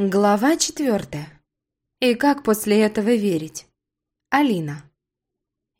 Глава четвертая. И как после этого верить? Алина.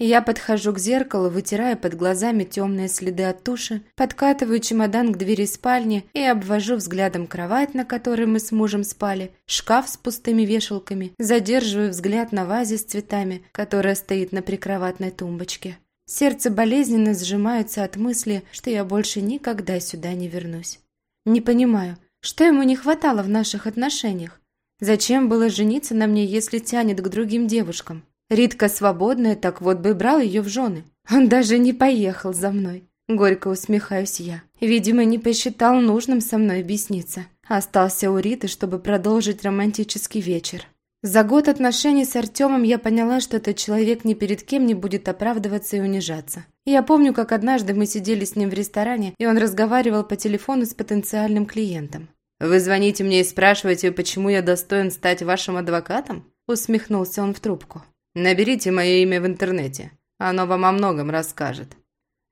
Я подхожу к зеркалу, вытирая под глазами темные следы от туши, подкатываю чемодан к двери спальни и обвожу взглядом кровать, на которой мы с мужем спали, шкаф с пустыми вешалками, задерживаю взгляд на вазе с цветами, которая стоит на прикроватной тумбочке. Сердце болезненно сжимается от мысли, что я больше никогда сюда не вернусь. Не понимаю, что ему не хватало в наших отношениях? Зачем было жениться на мне, если тянет к другим девушкам? Ритка свободная, так вот бы брал ее в жены. Он даже не поехал за мной. Горько усмехаюсь я. Видимо, не посчитал нужным со мной объясниться. Остался у Риты, чтобы продолжить романтический вечер. За год отношений с Артемом я поняла, что этот человек ни перед кем не будет оправдываться и унижаться. Я помню, как однажды мы сидели с ним в ресторане, и он разговаривал по телефону с потенциальным клиентом. «Вы звоните мне и спрашиваете, почему я достоин стать вашим адвокатом?» Усмехнулся он в трубку. «Наберите мое имя в интернете. Оно вам о многом расскажет.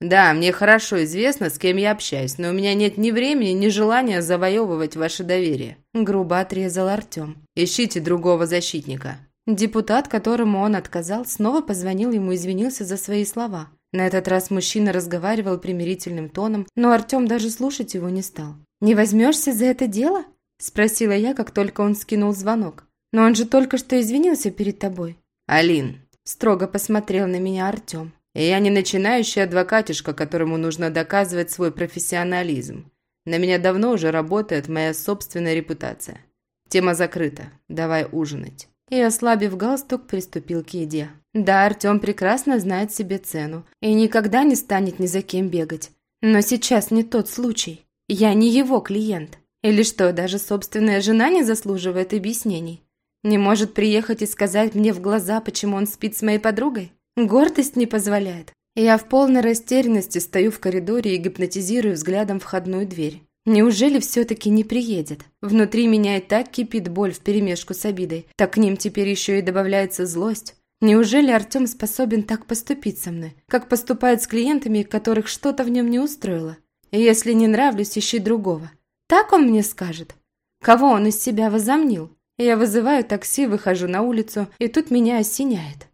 Да, мне хорошо известно, с кем я общаюсь, но у меня нет ни времени, ни желания завоевывать ваше доверие». Грубо отрезал Артем. «Ищите другого защитника». Депутат, которому он отказал, снова позвонил ему и извинился за свои слова. На этот раз мужчина разговаривал примирительным тоном, но Артем даже слушать его не стал. «Не возьмешься за это дело?» – спросила я, как только он скинул звонок. «Но он же только что извинился перед тобой». «Алин», – строго посмотрел на меня Артем. «Я не начинающий адвокатишка, которому нужно доказывать свой профессионализм. На меня давно уже работает моя собственная репутация. Тема закрыта. Давай ужинать». И, ослабив галстук, приступил к еде. Да, Артем прекрасно знает себе цену и никогда не станет ни за кем бегать. Но сейчас не тот случай. Я не его клиент. Или что, даже собственная жена не заслуживает объяснений? Не может приехать и сказать мне в глаза, почему он спит с моей подругой? Гордость не позволяет. Я в полной растерянности стою в коридоре и гипнотизирую взглядом входную дверь. Неужели все-таки не приедет? Внутри меня и так кипит боль вперемешку с обидой, так к ним теперь еще и добавляется злость. Неужели Артем способен так поступить со мной, как поступает с клиентами, которых что-то в нем не устроило? Если не нравлюсь, ищи другого. Так он мне скажет. Кого он из себя возомнил? Я вызываю такси, выхожу на улицу, и тут меня осеняет.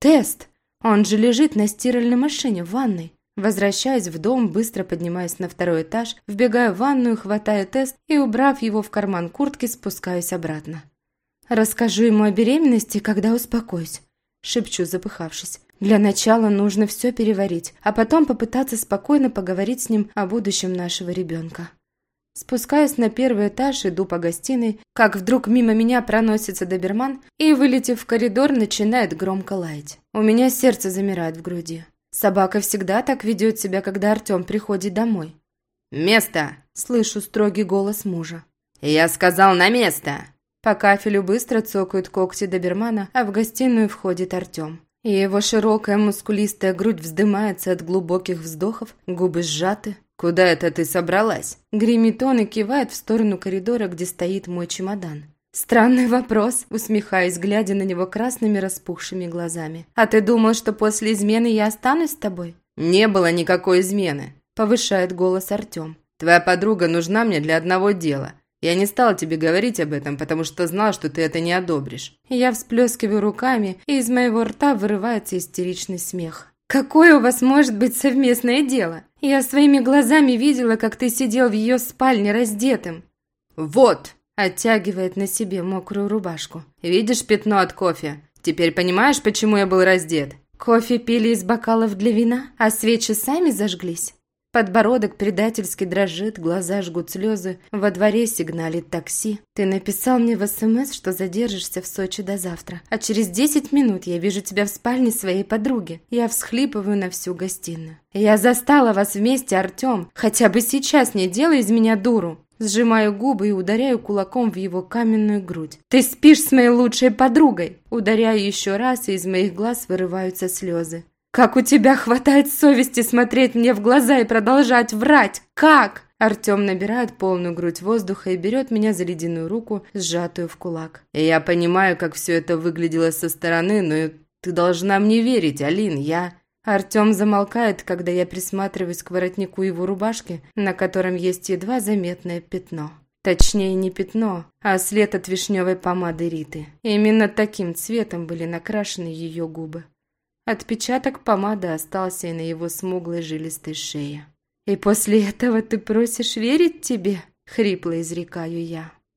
Тест! Он же лежит на стиральной машине в ванной. Возвращаясь в дом, быстро поднимаюсь на второй этаж, вбегаю в ванную, хватаю тест и, убрав его в карман куртки, спускаюсь обратно. Расскажу ему о беременности, когда успокоюсь шепчу, запыхавшись. Для начала нужно все переварить, а потом попытаться спокойно поговорить с ним о будущем нашего ребенка. Спускаюсь на первый этаж, иду по гостиной, как вдруг мимо меня проносится доберман и, вылетев в коридор, начинает громко лаять. У меня сердце замирает в груди. Собака всегда так ведет себя, когда Артем приходит домой. «Место!» – слышу строгий голос мужа. «Я сказал на место!» По кафелю быстро цокают когти добермана, а в гостиную входит Артем. И его широкая мускулистая грудь вздымается от глубоких вздохов, губы сжаты. «Куда это ты собралась?» Гремит он и кивает в сторону коридора, где стоит мой чемодан. «Странный вопрос», усмехаясь, глядя на него красными распухшими глазами. «А ты думал, что после измены я останусь с тобой?» «Не было никакой измены», повышает голос Артем. «Твоя подруга нужна мне для одного дела. Я не стал тебе говорить об этом, потому что знал, что ты это не одобришь». Я всплескиваю руками, и из моего рта вырывается истеричный смех. «Какое у вас может быть совместное дело? Я своими глазами видела, как ты сидел в ее спальне раздетым». «Вот!» – оттягивает на себе мокрую рубашку. «Видишь пятно от кофе? Теперь понимаешь, почему я был раздет?» «Кофе пили из бокалов для вина, а свечи сами зажглись?» Подбородок предательски дрожит, глаза жгут слезы. Во дворе сигналит такси. Ты написал мне в СМС, что задержишься в Сочи до завтра. А через десять минут я вижу тебя в спальне своей подруги. Я всхлипываю на всю гостиную. Я застала вас вместе, Артем. Хотя бы сейчас не делай из меня дуру. Сжимаю губы и ударяю кулаком в его каменную грудь. «Ты спишь с моей лучшей подругой!» Ударяю еще раз, и из моих глаз вырываются слезы. «Как у тебя хватает совести смотреть мне в глаза и продолжать врать? Как?» Артем набирает полную грудь воздуха и берет меня за ледяную руку, сжатую в кулак. «Я понимаю, как все это выглядело со стороны, но ты должна мне верить, Алин, я...» Артем замолкает, когда я присматриваюсь к воротнику его рубашки, на котором есть едва заметное пятно. Точнее, не пятно, а след от вишневой помады Риты. Именно таким цветом были накрашены ее губы. Отпечаток помады остался и на его смуглой жилистой шее. «И после этого ты просишь верить тебе?» — хрипло изрекаю я.